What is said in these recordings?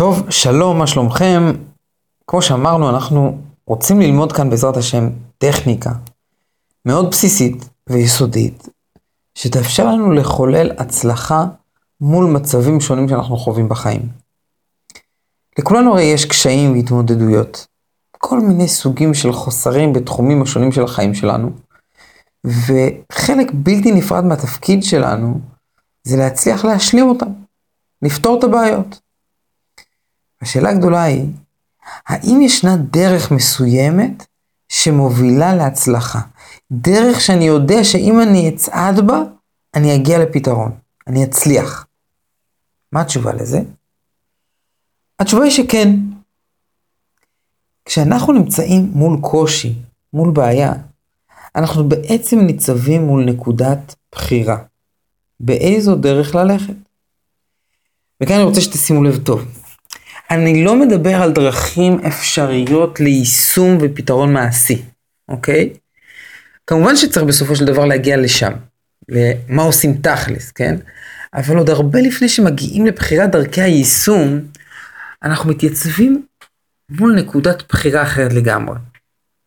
טוב, שלום, מה שלומכם? כמו שאמרנו, אנחנו רוצים ללמוד כאן בעזרת השם טכניקה מאוד בסיסית ויסודית, שתאפשר לנו לחולל הצלחה מול מצבים שונים שאנחנו חווים בחיים. לכולנו הרי יש קשיים והתמודדויות, כל מיני סוגים של חוסרים בתחומים השונים של החיים שלנו, וחלק בלתי נפרד מהתפקיד שלנו זה להצליח להשלים אותם, לפתור את הבעיות. השאלה הגדולה היא, האם ישנה דרך מסוימת שמובילה להצלחה? דרך שאני יודע שאם אני אצעד בה, אני אגיע לפתרון, אני אצליח. מה התשובה לזה? התשובה היא שכן. כשאנחנו נמצאים מול קושי, מול בעיה, אנחנו בעצם ניצבים מול נקודת בחירה. באיזו דרך ללכת. וכאן אני רוצה שתשימו לב טוב. אני לא מדבר על דרכים אפשריות ליישום ופתרון מעשי, אוקיי? כמובן שצריך בסופו של דבר להגיע לשם, למה עושים תכלס, כן? אבל עוד הרבה לפני שמגיעים לבחירת דרכי היישום, אנחנו מתייצבים מול נקודת בחירה אחרת לגמרי.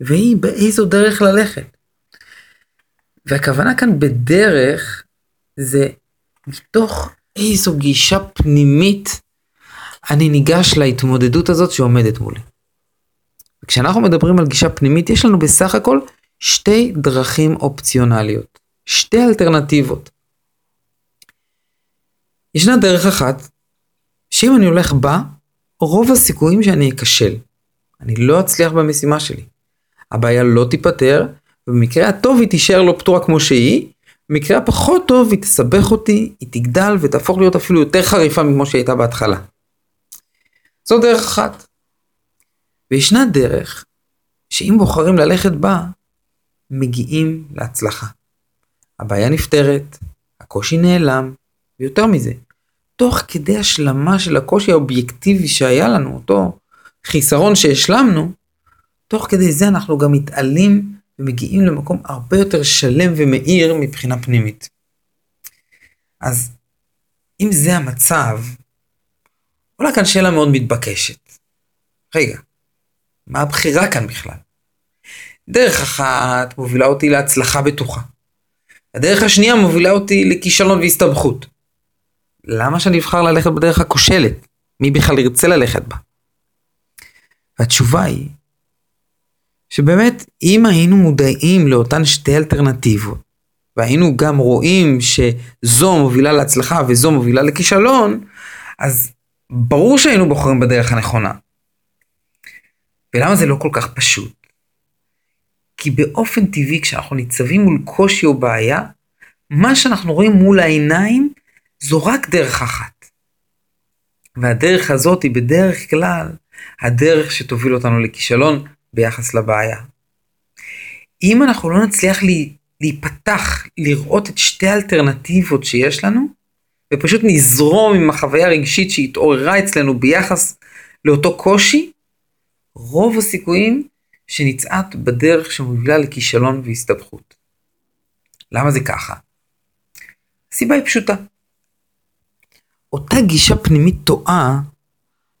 והיא באיזו דרך ללכת. והכוונה כאן בדרך זה מתוך איזו גישה פנימית אני ניגש להתמודדות הזאת שעומדת מולי. כשאנחנו מדברים על גישה פנימית, יש לנו בסך הכל שתי דרכים אופציונליות, שתי אלטרנטיבות. ישנה דרך אחת, שאם אני הולך בה, רוב הסיכויים שאני אכשל. אני לא אצליח במשימה שלי. הבעיה לא תיפתר, ובמקרה הטוב היא תישאר לא פתורה כמו שהיא, במקרה הפחות טוב היא תסבך אותי, היא תגדל ותהפוך להיות אפילו יותר חריפה מכמו שהייתה בהתחלה. זו דרך אחת. וישנה דרך שאם בוחרים ללכת בה, מגיעים להצלחה. הבעיה נפתרת, הקושי נעלם, ויותר מזה, תוך כדי השלמה של הקושי האובייקטיבי שהיה לנו, אותו חיסרון שהשלמנו, תוך כדי זה אנחנו גם מתעלים ומגיעים למקום הרבה יותר שלם ומאיר מבחינה פנימית. אז אם זה המצב, עולה כאן שאלה מאוד מתבקשת. רגע, מה הבחירה כאן בכלל? דרך אחת מובילה אותי להצלחה בטוחה. הדרך השנייה מובילה אותי לכישלון והסתבכות. למה שאני אבחר ללכת בדרך הכושלת? מי בכלל ירצה ללכת בה? והתשובה היא, שבאמת, אם היינו מודעים לאותן שתי אלטרנטיבות, והיינו גם רואים שזו מובילה להצלחה וזו מובילה לכישלון, אז ברור שהיינו בוחרים בדרך הנכונה. ולמה זה לא כל כך פשוט? כי באופן טבעי כשאנחנו ניצבים מול קושי או בעיה, מה שאנחנו רואים מול העיניים זו רק דרך אחת. והדרך הזאת היא בדרך כלל הדרך שתוביל אותנו לכישלון ביחס לבעיה. אם אנחנו לא נצליח להיפתח, לראות את שתי האלטרנטיבות שיש לנו, ופשוט נזרום עם החוויה הרגשית שהתעוררה אצלנו ביחס לאותו קושי, רוב הסיכויים שנצעד בדרך שמובילה לכישלון והסתבכות. למה זה ככה? הסיבה היא פשוטה. אותה גישה פנימית טועה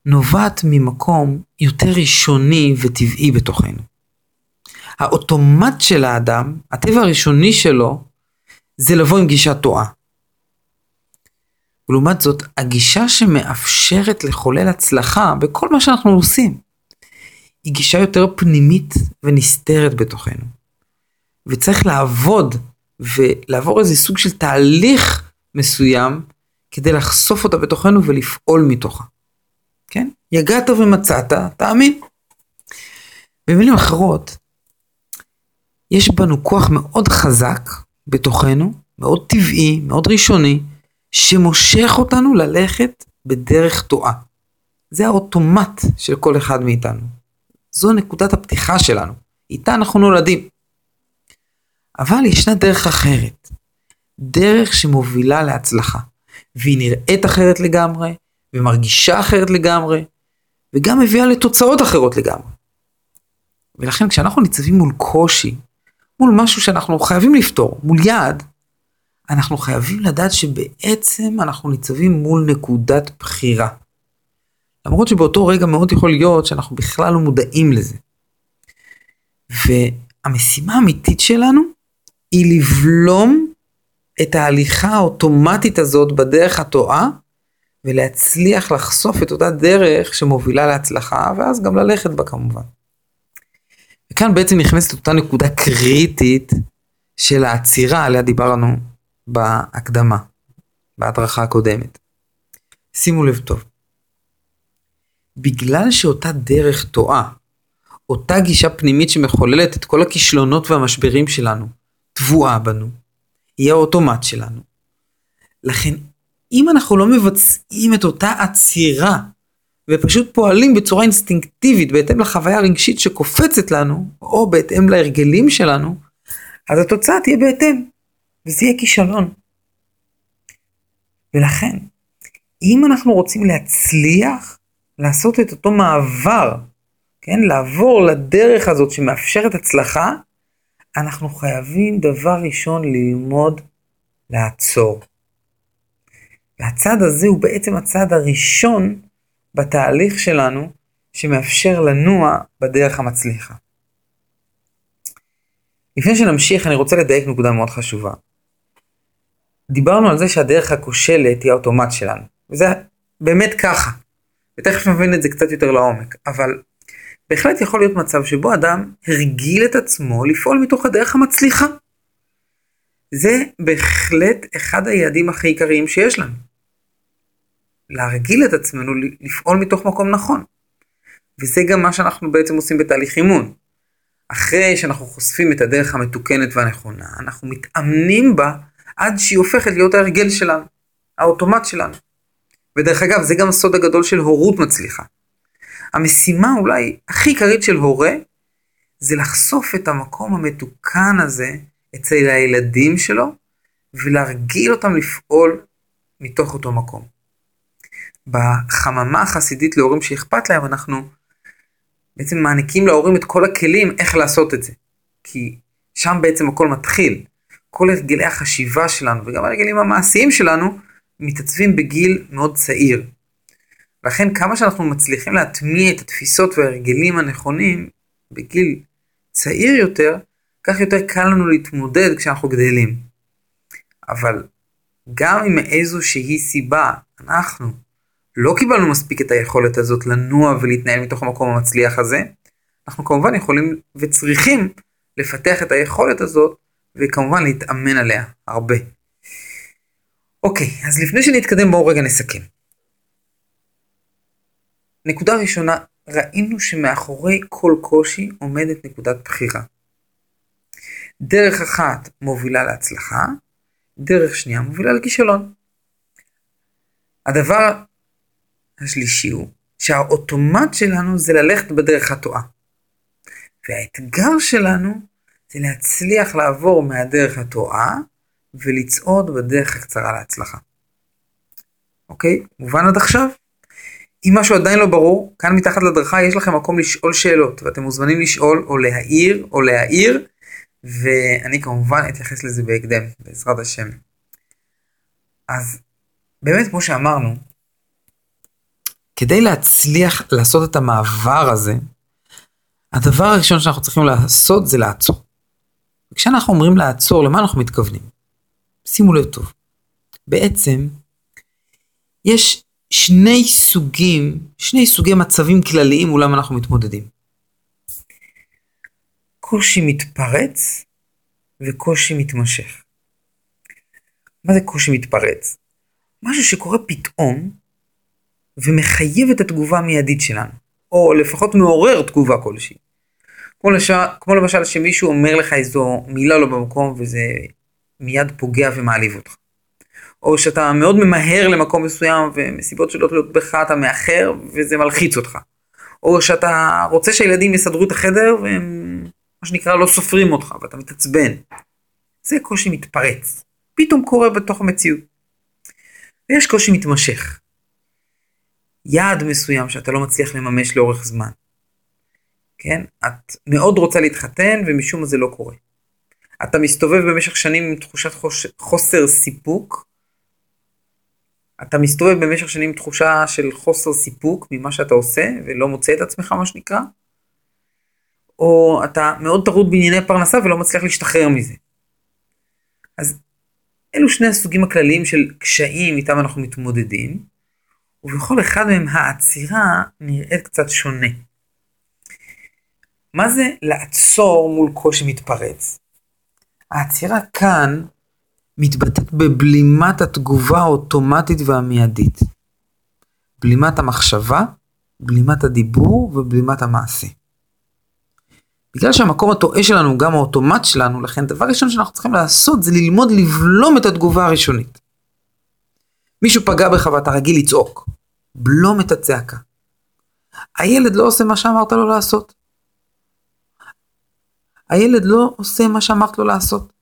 נובעת ממקום יותר ראשוני וטבעי בתוכנו. האוטומט של האדם, הטבע הראשוני שלו, זה לבוא עם גישה טועה. ולעומת זאת, הגישה שמאפשרת לחולל הצלחה בכל מה שאנחנו עושים, היא גישה יותר פנימית ונסתרת בתוכנו. וצריך לעבוד ולעבור איזה סוג של תהליך מסוים כדי לחשוף אותה בתוכנו ולפעול מתוכה. כן? יגעת ומצאת, תאמין. במילים אחרות, יש בנו כוח מאוד חזק בתוכנו, מאוד טבעי, מאוד ראשוני, שמושך אותנו ללכת בדרך טועה. זה האוטומט של כל אחד מאיתנו. זו נקודת הפתיחה שלנו, איתה אנחנו נולדים. אבל ישנה דרך אחרת, דרך שמובילה להצלחה, והיא נראית אחרת לגמרי, ומרגישה אחרת לגמרי, וגם מביאה לתוצאות אחרות לגמרי. ולכן כשאנחנו ניצבים מול קושי, מול משהו שאנחנו חייבים לפתור, מול יעד, אנחנו חייבים לדעת שבעצם אנחנו ניצבים מול נקודת בחירה. למרות שבאותו רגע מאוד יכול להיות שאנחנו בכלל לא מודעים לזה. והמשימה האמיתית שלנו היא לבלום את ההליכה האוטומטית הזאת בדרך הטועה, ולהצליח לחשוף את אותה דרך שמובילה להצלחה, ואז גם ללכת בה כמובן. וכאן בעצם נכנסת אותה נקודה קריטית של העצירה עליה דיברנו בהקדמה, בהדרכה הקודמת. שימו לב טוב. בגלל שאותה דרך טועה, אותה גישה פנימית שמחוללת את כל הכישלונות והמשברים שלנו, טבועה בנו, היא האוטומט שלנו. לכן, אם אנחנו לא מבצעים את אותה עצירה, ופשוט פועלים בצורה אינסטינקטיבית בהתאם לחוויה הרגשית שקופצת לנו, או בהתאם להרגלים שלנו, אז התוצאה תהיה בהתאם, וזה יהיה כישלון. ולכן, אם אנחנו רוצים להצליח לעשות את אותו מעבר, כן, לעבור לדרך הזאת שמאפשרת הצלחה, אנחנו חייבים דבר ראשון ללמוד לעצור. והצד הזה הוא בעצם הצד הראשון בתהליך שלנו שמאפשר לנוע בדרך המצליחה. לפני שנמשיך אני רוצה לדייק נקודה מאוד חשובה. דיברנו על זה שהדרך הכושלת היא האוטומט שלנו, וזה באמת ככה, ותכף נבין את זה קצת יותר לעומק, אבל בהחלט יכול להיות מצב שבו אדם הרגיל את עצמו לפעול מתוך הדרך המצליחה. זה בהחלט אחד היעדים הכי עיקריים שיש לנו. להרגיל את עצמנו לפעול מתוך מקום נכון. וזה גם מה שאנחנו בעצם עושים בתהליך אימון. אחרי שאנחנו חושפים את הדרך המתוקנת והנכונה, אנחנו מתאמנים בה עד שהיא הופכת להיות ההרגל שלנו, האוטומט שלנו. ודרך אגב, זה גם הסוד הגדול של הורות מצליחה. המשימה אולי הכי עיקרית של הורה, זה לחשוף את המקום המתוקן הזה אצל הילדים שלו, ולהרגיל אותם לפעול מתוך אותו מקום. בחממה החסידית להורים שאכפת להם, אנחנו בעצם מעניקים להורים את כל הכלים איך לעשות את זה. כי שם בעצם הכל מתחיל. כל הרגלי החשיבה שלנו וגם הרגלים המעשיים שלנו מתעצבים בגיל מאוד צעיר. לכן כמה שאנחנו מצליחים להטמיע את התפיסות וההרגלים הנכונים בגיל צעיר יותר, כך יותר קל לנו להתמודד כשאנחנו גדלים. אבל גם אם מאיזושהי סיבה אנחנו לא קיבלנו מספיק את היכולת הזאת לנוע ולהתנהל מתוך המקום המצליח הזה, אנחנו כמובן יכולים וצריכים לפתח את היכולת הזאת וכמובן להתאמן עליה הרבה. אוקיי, אז לפני שנתקדם בואו רגע נסכם. נקודה ראשונה, ראינו שמאחורי כל קושי עומדת נקודת בחירה. דרך אחת מובילה להצלחה, דרך שנייה מובילה לכישלון. הדבר השלישי הוא שהאוטומט שלנו זה ללכת בדרך הטועה. והאתגר שלנו זה להצליח לעבור מהדרך הטועה ולצעוד בדרך הקצרה להצלחה. אוקיי? מובן עד עכשיו? אם משהו עדיין לא ברור, כאן מתחת לדרכה יש לכם מקום לשאול שאלות, ואתם מוזמנים לשאול או להעיר או להעיר, ואני כמובן אתייחס לזה בהקדם, בעזרת השם. אז באמת, כמו שאמרנו, כדי להצליח לעשות את המעבר הזה, הדבר הראשון שאנחנו צריכים לעשות זה לעצור. וכשאנחנו אומרים לעצור, למה אנחנו מתכוונים? שימו לב טוב. בעצם, יש שני סוגים, שני סוגי מצבים כלליים מולם אנחנו מתמודדים. קושי מתפרץ וקושי מתמשך. מה זה קושי מתפרץ? משהו שקורה פתאום ומחייב את התגובה המיידית שלנו, או לפחות מעורר תגובה כלשהי. כמו, לש... כמו למשל שמישהו אומר לך איזו מילה לא במקום וזה מיד פוגע ומעליב אותך. או שאתה מאוד ממהר למקום מסוים ומסיבות שלא תלויות בך אתה מאחר וזה מלחיץ אותך. או שאתה רוצה שהילדים יסדרו את החדר והם מה שנקרא לא סופרים אותך ואתה מתעצבן. זה קושי מתפרץ. פתאום קורה בתוך המציאות. ויש קושי מתמשך. יעד מסוים שאתה לא מצליח לממש לאורך זמן. כן? את מאוד רוצה להתחתן ומשום מה זה לא קורה. אתה מסתובב במשך שנים עם תחושת חוש... חוסר סיפוק, אתה מסתובב במשך שנים עם תחושה של חוסר סיפוק ממה שאתה עושה ולא מוצא את עצמך מה שנקרא, או אתה מאוד טרוד בענייני פרנסה ולא מצליח להשתחרר מזה. אז אלו שני הסוגים הכלליים של קשיים איתם אנחנו מתמודדים, ובכל אחד מהם העצירה נראית קצת שונה. מה זה לעצור מול קושי מתפרץ? העצירה כאן מתבטאת בבלימת התגובה האוטומטית והמיידית. בלימת המחשבה, בלימת הדיבור ובלימת המעשה. בגלל שהמקום הטועה שלנו גם האוטומט שלנו, לכן דבר ראשון שאנחנו צריכים לעשות זה ללמוד לבלום את התגובה הראשונית. מישהו פגע בך ואתה רגיל לצעוק, בלום את הצעקה. הילד לא עושה מה שאמרת לו לעשות. הילד לא עושה מה שאמרת לו לעשות.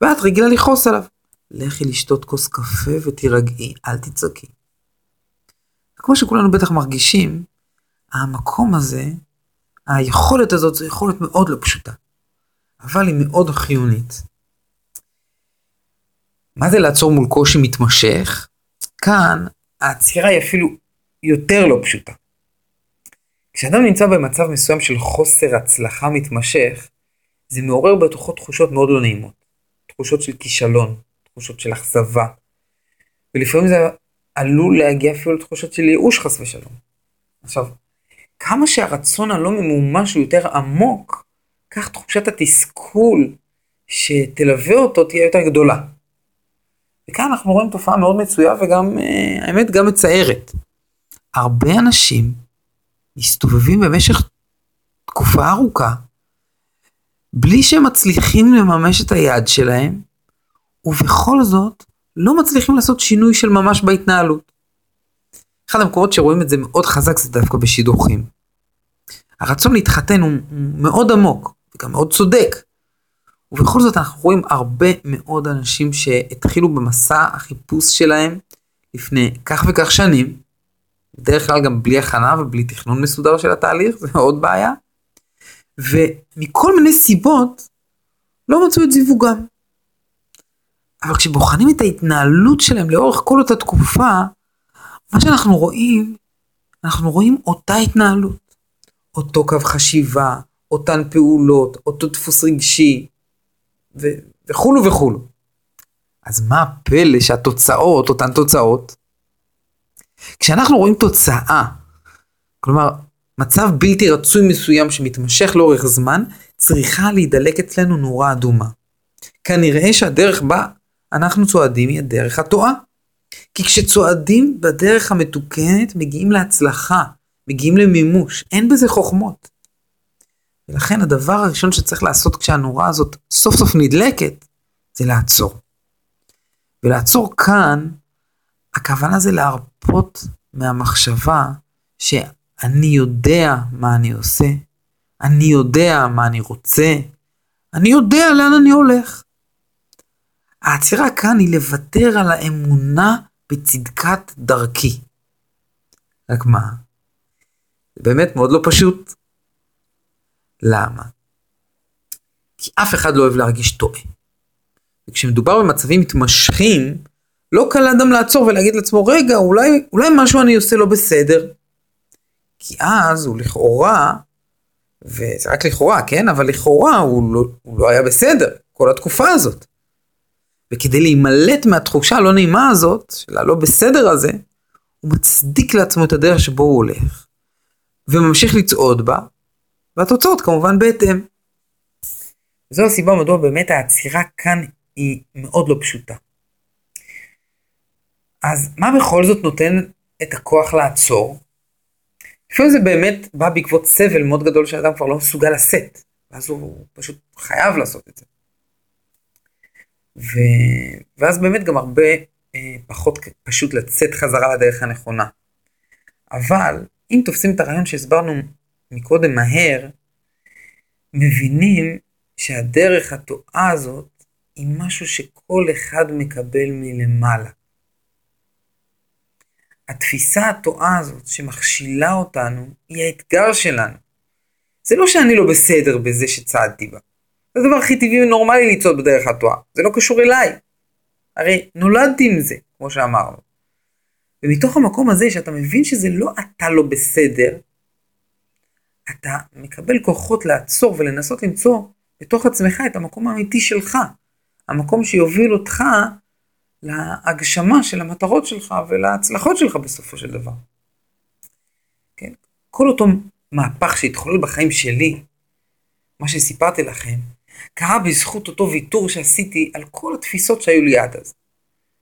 ואת רגילה לכעוס עליו. לכי לשתות כוס קפה ותירגעי, אל תצעקי. כמו שכולנו בטח מרגישים, המקום הזה, היכולת הזאת זו יכולת מאוד לא פשוטה, אבל היא מאוד חיונית. מה זה לעצור מול קושי מתמשך? כאן העצירה היא אפילו יותר לא פשוטה. כשאדם נמצא במצב מסוים של חוסר הצלחה מתמשך, זה מעורר בתוכו תחושות מאוד לא נעימות. תחושות של כישלון, תחושות של אכזבה. ולפעמים זה עלול להגיע אפילו לתחושות של ייאוש חס ושלום. עכשיו, כמה שהרצון הלא ממומש הוא יותר עמוק, כך תחושת התסכול שתלווה אותו תהיה יותר גדולה. וכאן אנחנו רואים תופעה מאוד מצויה וגם, אה, האמת, גם מצערת. הרבה אנשים מסתובבים במשך תקופה ארוכה בלי שהם מצליחים לממש את היעד שלהם, ובכל זאת לא מצליחים לעשות שינוי של ממש בהתנהלות. אחד המקומות שרואים את זה מאוד חזק זה דווקא בשידוכים. הרצון להתחתן הוא מאוד עמוק, וגם מאוד צודק. ובכל זאת אנחנו רואים הרבה מאוד אנשים שהתחילו במסע החיפוש שלהם לפני כך וכך שנים, בדרך כלל גם בלי הכנה ובלי תכנון מסודר של התהליך, זה עוד בעיה. ומכל מיני סיבות לא מצאו את זיווגם. אבל כשבוחנים את ההתנהלות שלהם לאורך כל אותה תקופה, מה שאנחנו רואים, אנחנו רואים אותה התנהלות. אותו קו חשיבה, אותן פעולות, אותו דפוס רגשי, ו- וכולו וכולו. אז מה הפלא שהתוצאות, אותן תוצאות, כשאנחנו רואים תוצאה, כלומר, מצב בלתי רצוי מסוים שמתמשך לאורך זמן, צריכה להידלק אצלנו נורה אדומה. כנראה שהדרך בה אנחנו צועדים היא הדרך הטועה. כי כשצועדים בדרך המתוקנת מגיעים להצלחה, מגיעים למימוש, אין בזה חוכמות. ולכן הדבר הראשון שצריך לעשות כשהנורה הזאת סוף סוף נדלקת, זה לעצור. ולעצור כאן, הכוונה זה להרפות מהמחשבה שאני יודע מה אני עושה, אני יודע מה אני רוצה, אני יודע לאן אני הולך. העצירה כאן היא לוותר על האמונה בצדקת דרכי. רק מה? זה באמת מאוד לא פשוט. למה? כי אף אחד לא אוהב להרגיש טועה. וכשמדובר במצבים מתמשכים, לא קל לאדם לעצור ולהגיד לעצמו, רגע, אולי, אולי משהו אני עושה לא בסדר. כי אז הוא לכאורה, וזה רק לכאורה, כן? אבל לכאורה הוא לא, הוא לא היה בסדר כל התקופה הזאת. וכדי להימלט מהתחושה הלא נעימה הזאת, של הלא בסדר הזה, הוא מצדיק לעצמו את הדרך שבו הוא הולך, וממשיך לצעוד בה, והתוצאות כמובן בהתאם. זו הסיבה מדוע באמת העצירה כאן היא מאוד לא פשוטה. אז מה בכל זאת נותן את הכוח לעצור? לפעמים זה באמת בא בעקבות סבל מאוד גדול שאדם כבר לא מסוגל לשאת, ואז הוא פשוט חייב לעשות את זה. ו... ואז באמת גם הרבה אה, פחות פשוט לצאת חזרה לדרך הנכונה. אבל אם תופסים את הרעיון שהסברנו מקודם מהר, מבינים שהדרך הטועה הזאת היא משהו שכל אחד מקבל מלמעלה. התפיסה הטועה הזאת שמכשילה אותנו היא האתגר שלנו. זה לא שאני לא בסדר בזה שצעדתי בה. זה הדבר הכי טבעי ונורמלי לצעוד בדרך התועה. זה לא קשור אליי. הרי נולדתי עם זה, כמו שאמרנו. ומתוך המקום הזה שאתה מבין שזה לא אתה לא בסדר, אתה מקבל כוחות לעצור ולנסות למצוא בתוך עצמך את המקום האמיתי שלך. המקום שיוביל אותך להגשמה של המטרות שלך ולהצלחות שלך בסופו של דבר. כן? כל אותו מהפך שהתחולל בחיים שלי, מה שסיפרתי לכם, קרה בזכות אותו ויתור שעשיתי על כל התפיסות שהיו לי עד אז.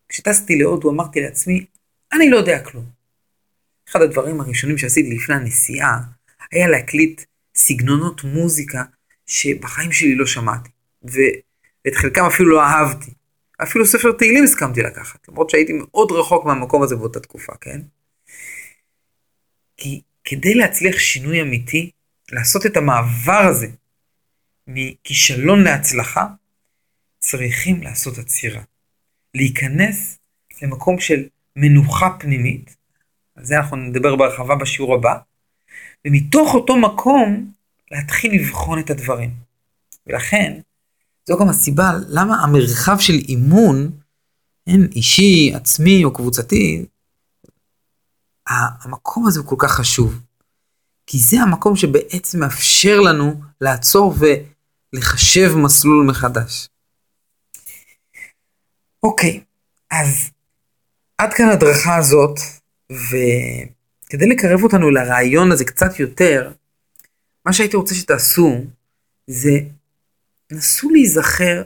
כשטסתי להודו אמרתי לעצמי, אני לא יודע כלום. אחד הדברים הראשונים שעשיתי לפני הנסיעה היה להקליט סגנונות מוזיקה שבחיים שלי לא שמעתי, ואת חלקם אפילו לא אהבתי. אפילו ספר תהילים הסכמתי לקחת, למרות שהייתי מאוד רחוק מהמקום הזה באותה תקופה, כן? כי כדי להצליח שינוי אמיתי, לעשות את המעבר הזה מכישלון להצלחה, צריכים לעשות עצירה. להיכנס למקום של מנוחה פנימית, על זה אנחנו נדבר בהרחבה בשיעור הבא, ומתוך אותו מקום להתחיל לבחון את הדברים. ולכן, זו גם הסיבה למה המרחב של אימון, אין, אישי, עצמי או קבוצתי, המקום הזה הוא כל כך חשוב. כי זה המקום שבעצם מאפשר לנו לעצור ולחשב מסלול מחדש. אוקיי, אז עד כאן הדרכה הזאת, וכדי לקרב אותנו לרעיון הזה קצת יותר, מה שהייתי רוצה שתעשו זה נסו להיזכר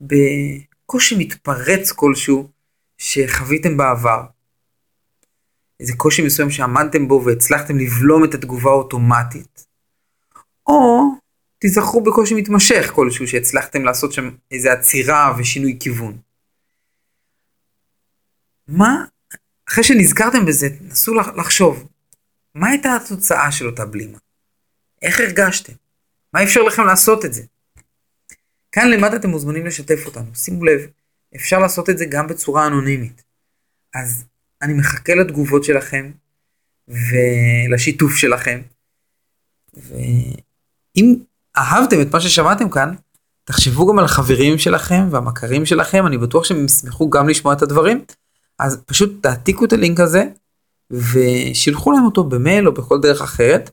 בקושי מתפרץ כלשהו שחוויתם בעבר. איזה קושי מסוים שעמדתם בו והצלחתם לבלום את התגובה האוטומטית. או תיזכרו בקושי מתמשך כלשהו שהצלחתם לעשות שם איזה עצירה ושינוי כיוון. מה, אחרי שנזכרתם בזה, נסו לחשוב, מה הייתה התוצאה של אותה בלימה? איך הרגשתם? מה אפשר לכם לעשות את זה? כאן למטה אתם מוזמנים לשתף אותנו. שימו לב, אפשר לעשות את זה גם בצורה אנונימית. אז אני מחכה לתגובות שלכם ולשיתוף שלכם. ואם אהבתם את מה ששמעתם כאן, תחשבו גם על החברים שלכם והמכרים שלכם, אני בטוח שהם ישמחו גם לשמוע את הדברים. אז פשוט תעתיקו את הלינק הזה ושילחו להם אותו במייל או בכל דרך אחרת.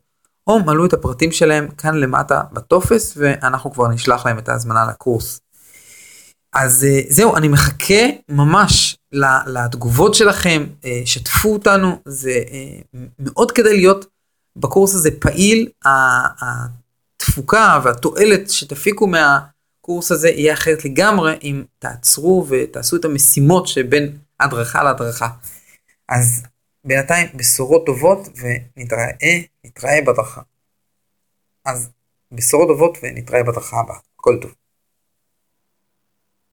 או מלאו את הפרטים שלהם כאן למטה בטופס ואנחנו כבר נשלח להם את ההזמנה לקורס. אז אה, זהו, אני מחכה ממש לתגובות שלכם, אה, שתפו אותנו, זה אה, מאוד כדי להיות בקורס הזה פעיל, התפוקה והתועלת שתפיקו מהקורס הזה יהיה אחרת לגמרי אם תעצרו ותעשו את המשימות שבין הדרכה להדרכה. אז בינתיים בשורות טובות ונתראה, נתראה בדרכה. אז בשורות טובות ונתראה בדרכה הבאה. כל טוב.